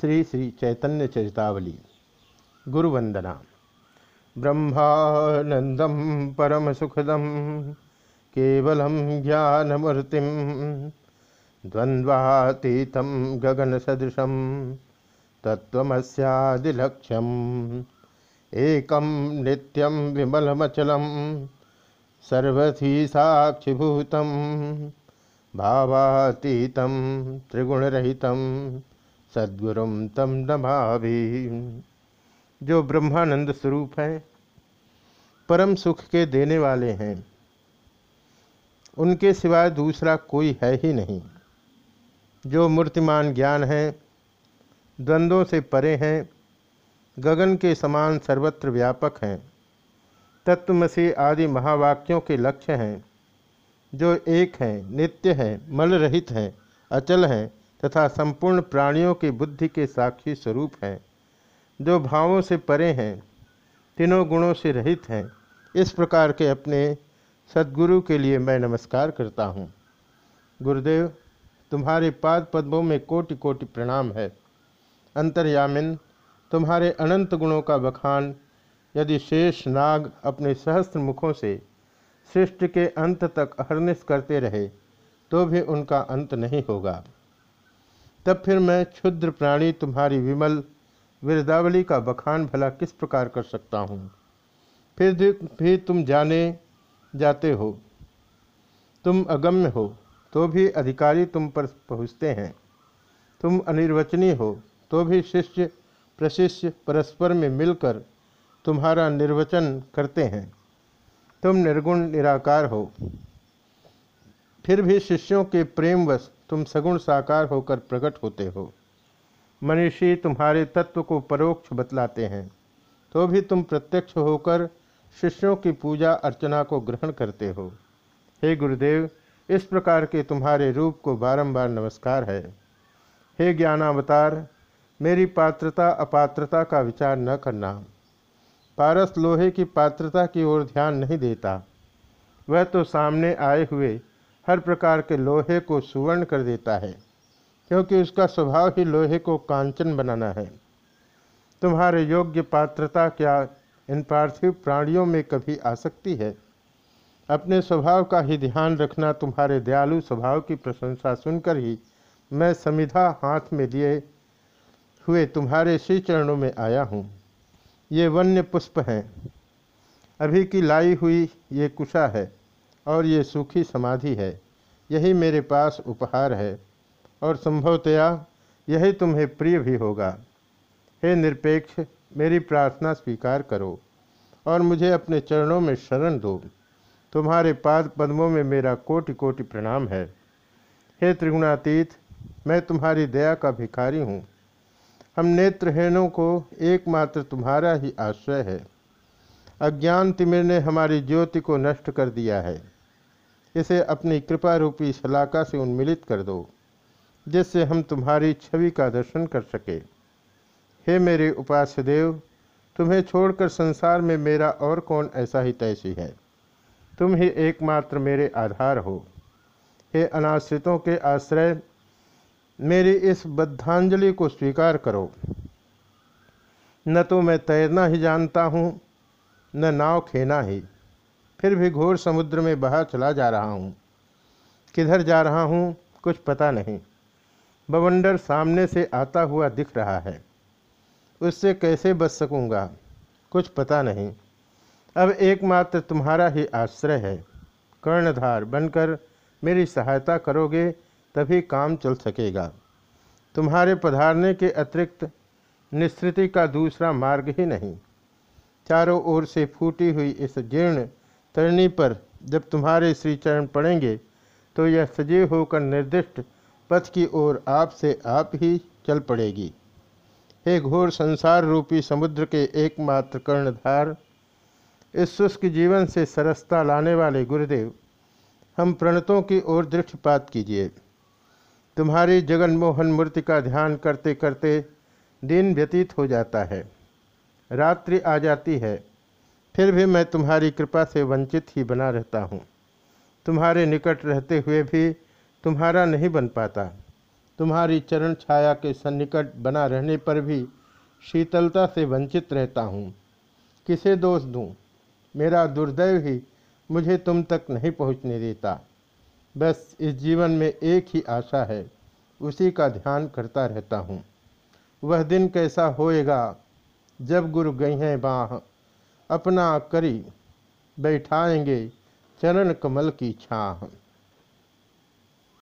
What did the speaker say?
श्री श्री चैतन्य चरितावली, गुरुवंदना। ब्रह्मानंदम परम सुखदम केवलम ज्ञानमूर्तिम द्वंद्वातीतम गगन सदृशम तत्वमस्यादिलक्ष्यम एकम नित्यम विमलमचलम सर्वधी साक्षिभूतम भावातीतम त्रिगुणरहितम सद्गुरुम तम नमाभि जो ब्रह्मानंद स्वरूप है, परम सुख के देने वाले हैं, उनके सिवाय दूसरा कोई है ही नहीं। जो मूर्तिमान ज्ञान है, द्वंद्वों से परे हैं, गगन के समान सर्वत्र व्यापक हैं, तत्वमसी आदि महावाक्यों के लक्ष्य हैं, जो एक हैं, नित्य हैं, मल रहित हैं, अचल हैं तथा संपूर्ण प्राणियों की बुद्धि के साक्षी स्वरूप हैं। जो भावों से परे हैं, तीनों गुणों से रहित हैं। इस प्रकार के अपने सदगुरु के लिए मैं नमस्कार करता हूँ। गुरुदेव, तुम्हारे पाद पद्मों में कोटि कोटि प्रणाम है। अंतर्यामिन, तुम्हारे अनंत गुणों का बखान, यदि शेष नाग अपने सहस्त्र मुखों से सृष्टि के अंत तक अहरनिश करते रहे तो भी उनका अंत नहीं होगा। तब फिर मैं क्षुद्र प्राणी तुम्हारी विमल विरदावली का बखान भला किस प्रकार कर सकता हूँ? फिर भी तुम जाने, जाते हो। तुम अगम्य हो तो भी अधिकारी तुम पर पहुँचते हैं। तुम अनिर्वचनीय हो तो भी शिष्य, प्रशिष्य परस्पर में मिलकर तुम्हारा निर्वचन करते हैं। तुम निर्गुण निराकार हो। फिर भी शिष्यों के प्रेमवश तुम सगुण साकार होकर प्रकट होते हो। मनीषी तुम्हारे तत्व को परोक्ष बतलाते हैं। तो भी तुम प्रत्यक्ष होकर शिष्यों की पूजा अर्चना को ग्रहण करते हो। हे गुरुदेव, इस प्रकार के तुम्हारे रूप को बारंबार नमस्कार है। हे ज्ञानावतार, मेरी पात्रता अपात्रता का विचार न करना। पारस लोहे की पात्रता की ओर ध्यान नहीं देता। वह तो सामने आए हुए हर प्रकार के लोहे को सुवर्ण कर देता है, क्योंकि उसका स्वभाव ही लोहे को कांचन बनाना है। तुम्हारे योग्य पात्रता क्या इन पार्थिव प्राणियों में कभी आ सकती है? अपने स्वभाव का ही ध्यान रखना तुम्हारे दयालु स्वभाव की प्रशंसा सुनकर ही मैं समिधा हाथ में लिए हुए तुम्हारे श्री चरणों में आया हूँ। ये वन्य पुष्प हैं। अभी की लाई हुई ये कुशा है। और ये सूखी समाधि है। यही मेरे पास उपहार है और संभवतया यही तुम्हें प्रिय भी होगा। हे निरपेक्ष, मेरी प्रार्थना स्वीकार करो और मुझे अपने चरणों में शरण दो। तुम्हारे पाद पद्मों में मेरा कोटि कोटि प्रणाम है। हे त्रिगुणातीत, मैं तुम्हारी दया का भिखारी हूँ। हम नेत्रहीनों को एकमात्र तुम्हारा ही आश्रय है। अज्ञान तिमिर ने हमारी ज्योति को नष्ट कर दिया है। इसे अपनी कृपा रूपी शलाका से उन्मिलित कर दो, जिससे हम तुम्हारी छवि का दर्शन कर सके। हे मेरे उपास्य देव तुम्हें छोड़कर संसार में मेरा और कौन ऐसा ही तैसी है? तुम ही एकमात्र मेरे आधार हो। हे अनाश्रितों के आश्रय, मेरी इस बद्धांजलि को स्वीकार करो। न तो मैं तैरना ही जानता हूँ न नाव खेना ही। फिर भी घोर समुद्र में बहा चला जा रहा हूँ। किधर जा रहा हूँ, कुछ पता नहीं। बवंडर सामने से आता हुआ दिख रहा है। उससे कैसे बच सकूँगा, कुछ पता नहीं। अब एकमात्र तुम्हारा ही आश्रय है। कर्णधार बनकर मेरी सहायता करोगे, तभी काम चल सकेगा। तुम्हारे पधारने के अतिरिक्त निस्तृति का दूसरा मार्ग ही नहीं। चारों ओर से फूटी हुई इस जीर्ण तरणी पर जब तुम्हारे श्री चरण पड़ेंगे तो यह सजीव होकर निर्दिष्ट पथ की ओर आप से आप ही चल पड़ेगी। हे घोर संसार रूपी समुद्र के एकमात्र कर्णधार, इस शुष्क जीवन से सरसता लाने वाले गुरुदेव, हम प्रणतों की ओर दृष्टिपात कीजिए। तुम्हारी जगनमोहन मूर्ति का ध्यान करते करते दिन व्यतीत हो जाता है। रात्रि आ जाती है। फिर भी मैं तुम्हारी कृपा से वंचित ही बना रहता हूँ। तुम्हारे निकट रहते हुए भी तुम्हारा नहीं बन पाता। तुम्हारी चरण छाया के सन्निकट बना रहने पर भी शीतलता से वंचित रहता हूँ। किसे दोष दूँ? मेरा दुर्दैव ही मुझे तुम तक नहीं पहुँचने देता। बस इस जीवन में एक ही आशा है, उसी का ध्यान करता रहता हूँ। वह दिन कैसा होएगा? जब गुरु गई हैं बाह अपना करी बैठाएँगे चरण कमल की छाह।